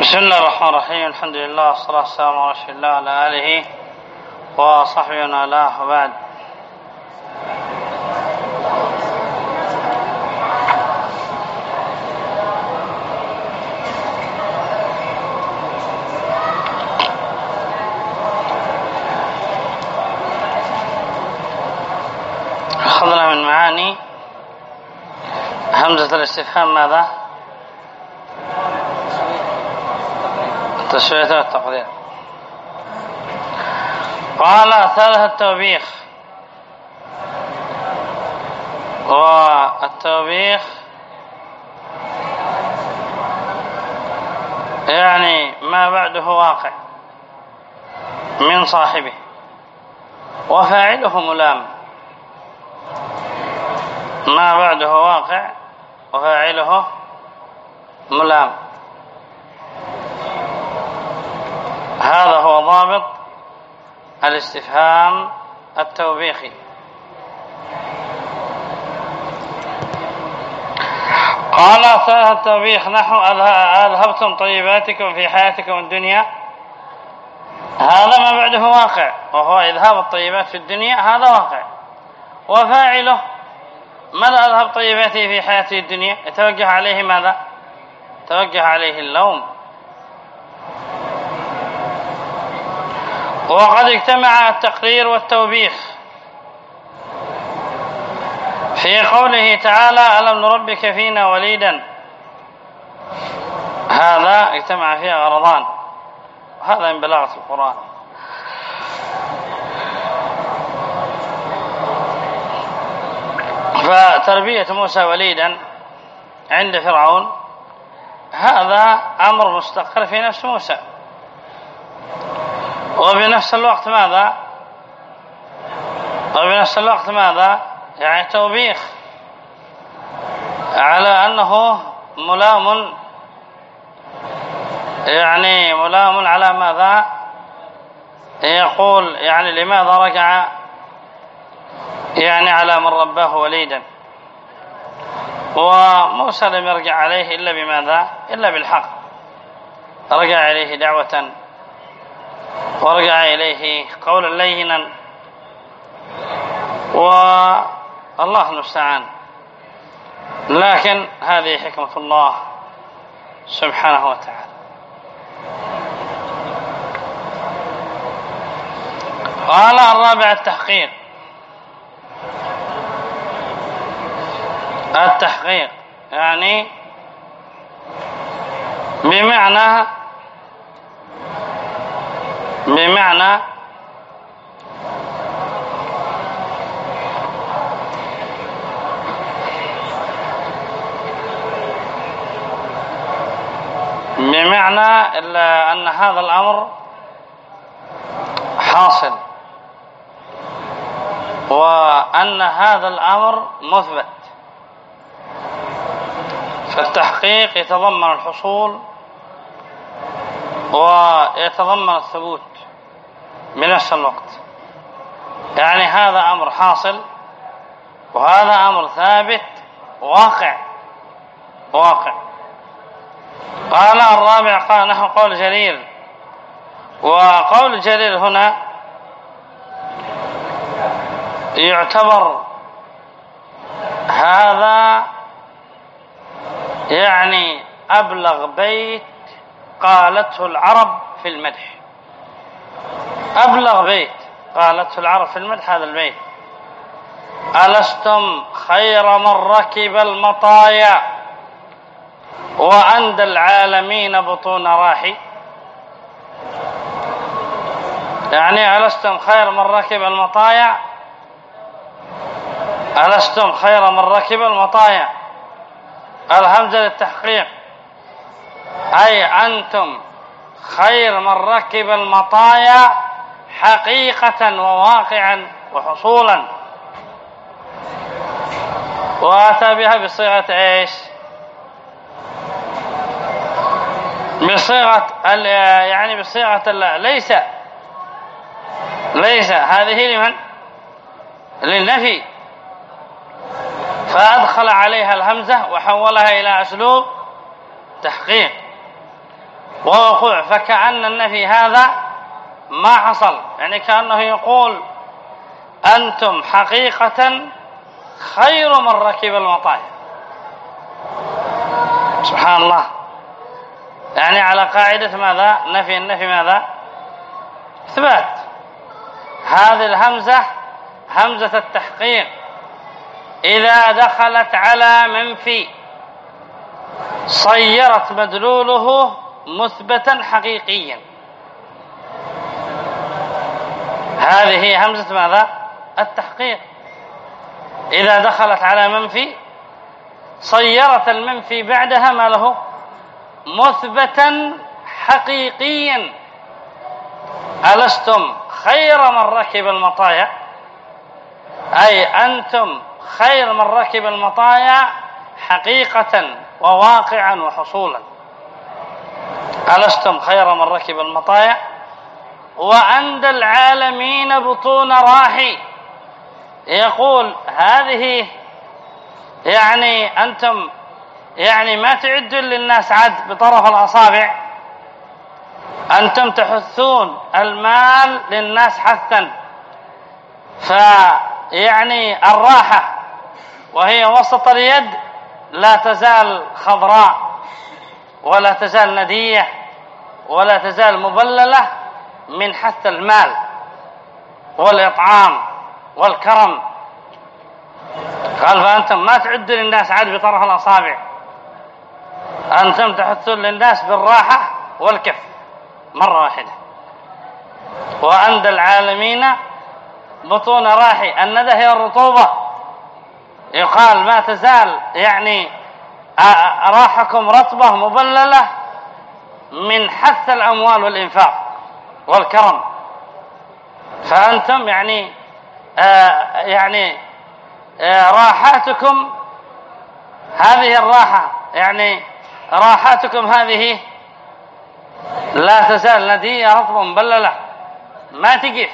بسم الله الرحمن الرحيم الحمد لله والصلاة والسلام على رسول الله وعلى آله وصحبه ومن والاه وبعد أخذنا من معاني همزة الاستفهام ماذا؟ التسوية والتقدير قال ثالث التوبيخ. والتوبيخ يعني ما بعده واقع من صاحبه وفاعله ملام. ما بعده واقع وفاعله ملام. هذا هو ضابط الاستفهام التوبيخي. قال ثالث التوبيخ نحو أذهبتم طيباتكم في حياتكم الدنيا. هذا ما بعده واقع وهو إذهاب الطيبات في الدنيا هذا واقع. وفاعله ماذا أذهب طيباته في حياته الدنيا؟ يتوجه عليه ماذا؟ توجه عليه اللوم. وقد اجتمع التقرير والتوبيخ. في قوله تعالى ألم نربك فينا وليدا؟ هذا اجتمع فيه غرضان. وهذا من بلاغة القرآن. فتربية موسى وليدا عند فرعون هذا أمر مستقر في نفس موسى. وبنفس الوقت ماذا؟ وبنفس الوقت ماذا؟ يعني توبيخ على أنه ملام يعني ملام على ماذا؟ يقول يعني لماذا رجع؟ يعني على من رباه وليدا. وموسى لم يرجع عليه إلا بماذا؟ إلا بالحق. رجع إليه دعوة ورجع إليه قولا لينا. والله المستعان. لكن هذه حكمة الله سبحانه وتعالى. قال الرابع التحقيق. التحقيق يعني بمعنى بمعنى بمعنى أن هذا الأمر حاصل وأن هذا الأمر مثبت. فالتحقيق يتضمن الحصول ويتضمن الثبوت. بنفس الوقت. يعني هذا أمر حاصل وهذا أمر ثابت واقع واقع. قال الرابع قال نحو قول جرير وقول جرير هنا يعتبر هذا يعني أبلغ بيت قالته العرب في المدح. أبلغ بيت. قالته العرب في المدح هذا البيت. ألستم خير من ركب المطايا وأندى العالمين بطون راحي؟ يعني ألستم خير من ركب المطايا؟ ألستم خير من ركب المطايا؟ الهمزة للتحقيق. أي أنتم خير من ركب المطايا حقيقة وواقعا وحصولا. وأتى بها بصيغة إيش؟ بصيغة يعني بصيغة ليس. ليس. هذه لمن؟ للنفي. فأدخل عليها الهمزة وحولها إلى أسلوب تحقيق. ووقوع. فكأن النفي هذا ما حصل. يعني كأنه يقول أنتم حقيقة خير من ركب المطايا. سبحان الله. يعني على قاعدة ماذا؟ نفي النفي ماذا؟ إثبات. هذه الهمزة همزة التحقيق. إذا دخلت على منفي صيرت مدلوله مثبتا حقيقيا. هذه همزة ماذا؟ التحقيق. إذا دخلت على منفي صيرت المنفي بعدها ما له؟ مثبتا حقيقيا. ألستم خير من ركب المطايا؟ أي أنتم خير من ركب المطايا حقيقة وواقعا وحصولا. ألستم خير من ركب المطايا؟ وأندى العالمين بطون راحي. يقول هذه يعني أنتم يعني ما تعدوا للناس عد بطرف الأصابع. أنتم تحثون المال للناس حثا. فيعني الراحة وهي وسط اليد لا تزال خضراء ولا تزال ندية ولا تزال مبللة من حث المال والإطعام والكرم. قال فأنتم ما تعدوا للناس عاد بطرف الأصابع. أنتم تحثون للناس بالراحة والكف مرة واحدة. وأندى العالمين بطون راحي. الندى هي الرطوبة. يقال ما تزال يعني راحكم رطبة مبللة من حث الأموال والإنفاق. والكرم. فأنتم يعني آه يعني آه راحاتكم هذه الراحة. يعني راحاتكم هذه لا تزال ندية رطبة مبللة ما تقف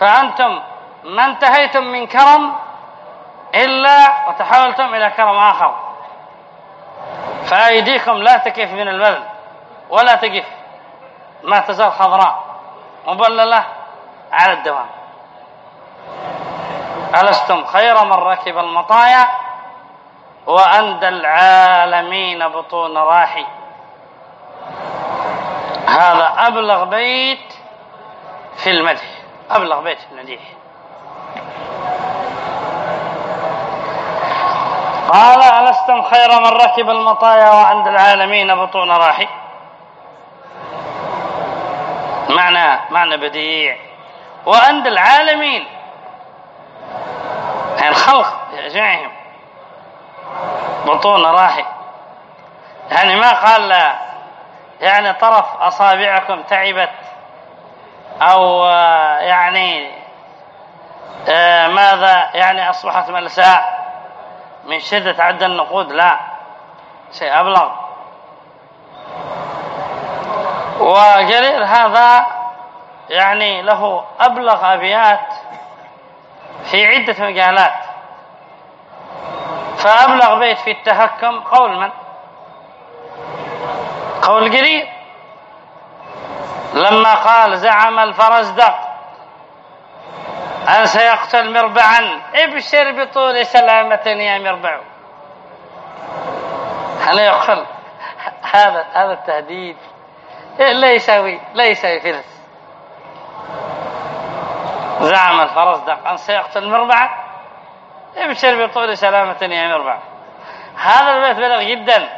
فأنتم ما انتهيتم من كرم إلا وتحولتم إلى كرم آخر. فأيديكم لا تكف من البذل ولا تقف ما تزال خضراء. مبللة على الدوام. ألستم خير من ركب المطايا وأندى العالمين بطون راحي. هذا أبلغ بيت في المدح. أبلغ بيت في المديح. قال ألستم خير من ركب المطايا وعند العالمين بطون راحي. معنى معنى بديع. وعند العالمين. يعني الخلق جميعهم بطون راحي يعني ما قال لا. يعني طرف أصابعكم تعبت. أو يعني ماذا؟ يعني أصبحت ملساء. من شدة عد النقود لا. شيء أبلغ. وجرير هذا يعني له أبلغ أبيات في عدة مجالات. فأبلغ بيت في التهكم قول من؟ قول قريب. لما قال زعم الفرزدق أن سيقتل مربعا. ابشر بطول سلامة يا مربع. هل يقتل؟ هذا هذا التهديد. لا يساوي لا يساوي فلس زعم الفرزدق أن سيقتل مربعا ابشر بطول سلامة يا مربع هذا البيت بلغ جدا.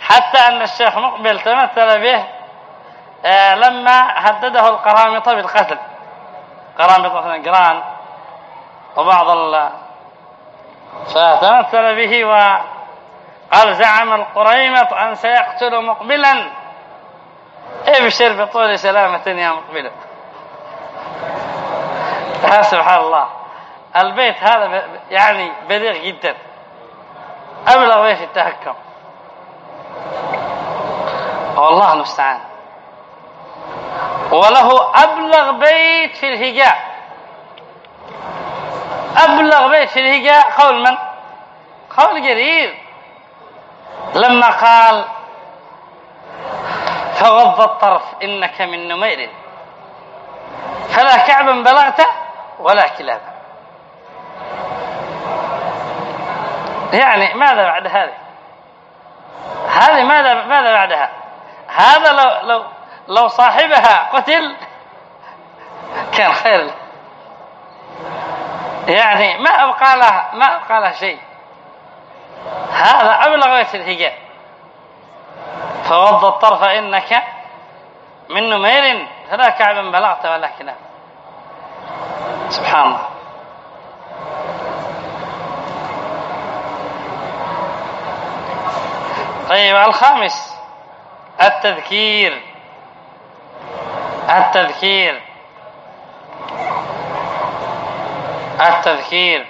حتى أن الشيخ مقبل تمثل به آه لما هدده القرامطة بالقتل. قرامطة الجران وبعض ال فتمثل به وقال زعم القريمط أن سيقتل مقبلا. ابشر بطول سلامة يا مقبلا يا سبحان الله. البيت هذا يعني بليغ جدا. أبلغ بيت التهكم والله المستعان. وله أبلغ بيت في الهجاء. أبلغ بيت في الهجاء قول من؟ قول جرير. لما قال فغض الطرف إنك من نمير. فلا كعبا بلغت ولا كلابا. يعني ماذا بعد هذه؟ هذه ماذا ماذا بعدها؟ هذا لو لو لو صاحبها قتل كان خير. له يعني ما أبقى لها ما أبقى لها شيء. هذا أبلغ وجه الهجاء فوض الطرف إنك من نمير فلا كعبا بلغت ولا كلام سبحان الله. طيب الخامس. التذكير. التذكير. التذكير.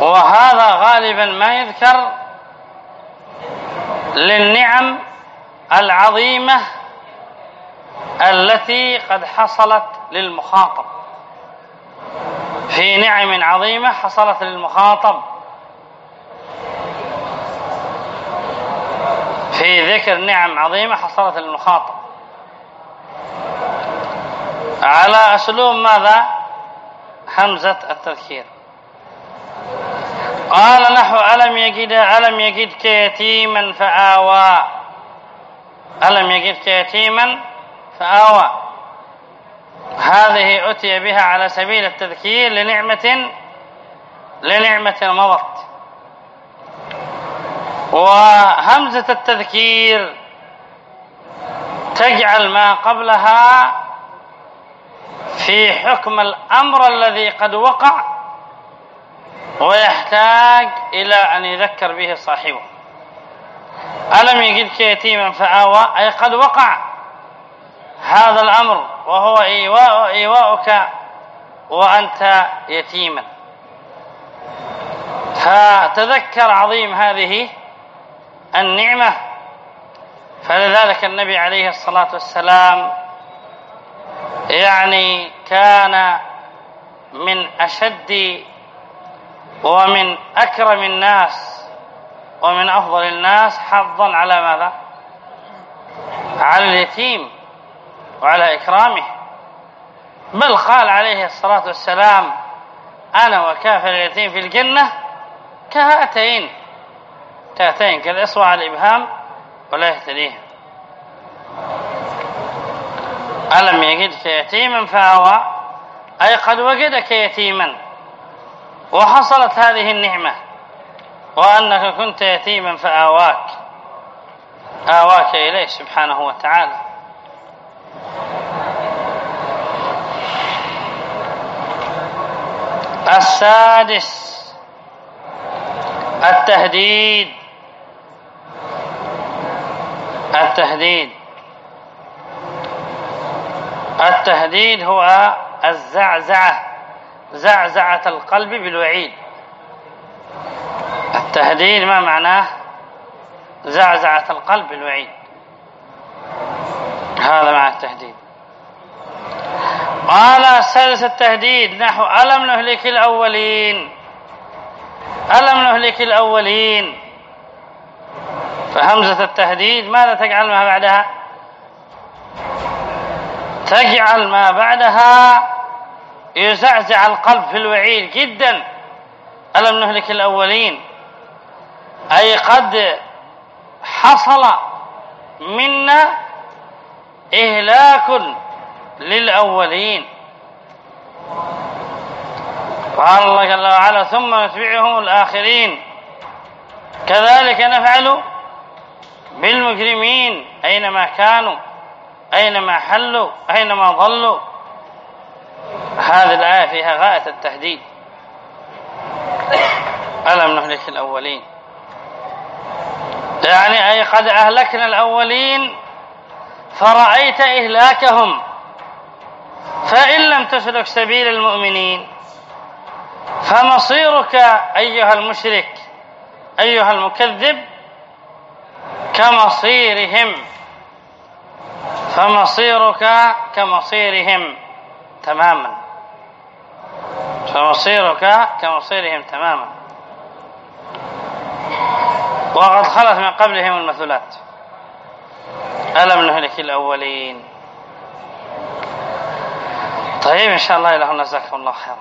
وهذا غالبا ما يذكر للنعم العظيمة التي قد حصلت للمخاطب. في نعم عظيمة حصلت للمخاطب. في ذكر نعم عظيمة حصلت للمخاطب. على أسلوب ماذا؟ همزة التذكير. قال نحو ألم يجد ألم يجدك يتيما فآوى. ألم يجدك يتيما فآوى. هذه أتي بها على سبيل التذكير لنعمة لنعمة مضت وهمزة التذكير تجعل ما قبلها في حكم الأمر الذي قد وقع ويحتاج إلى أن يذكر به صاحبه. ألم يجدك يتيما فآوى أي قد وقع هذا الأمر وهو إيواء إيواؤك وأنت يتيما. فتذكر عظيم هذه النعمة. فلذلك النبي عليه الصلاة والسلام يعني كان من أشد ومن أكرم الناس ومن أفضل الناس حظا على ماذا؟ على اليتيم وعلى إكرامه. بل قال عليه الصلاة والسلام أنا وكافر اليتيم في الجنة كهاتين كهاتين كالإصبع على الإبهام ولا يهتديه ألم يجدك يتيما فآوى أي قد وجدك يتيما. وحصلت هذه النعمة وأنك كنت يتيما فآواك. آواك إليه سبحانه وتعالى. السادس التهديد. التهديد. التهديد هو الزعزعة. زعزعة القلب بالوعيد. التهديد ما معناه؟ زعزعة القلب بالوعيد. هذا معنى التهديد. قال سلس التهديد نحو ألم نهلك الأولين؟ ألم نهلك الأولين؟ فهمزة التهديد ماذا تجعل ما بعدها؟ تجعل ما بعدها يزعزع القلب في الوعيد جدا. ألم نهلك الأولين؟ أي قد حصل منا إهلاك للأولين. قال الله جل وعلا. ثم نتبعهم الآخرين. كذلك نفعل بالمجرمين أينما كانوا أينما حلوا أينما ظلوا هذه الآية فيها غاية التهديد. ألم نهلك الأولين؟ يعني أي قد أهلكنا الأولين فرأيت إهلاكهم فإن لم تسلك سبيل المؤمنين فمصيرك أيها المشرك أيها المكذب كمصيرهم. فمصيرك كمصيرهم تماما. فمصيرك كمصيرهم تماما. وقد خلت من قبلهم المثلات. ألم نهلك الأولين؟ طيب إن شاء الله إلى هنا جزاكم الله خيرا.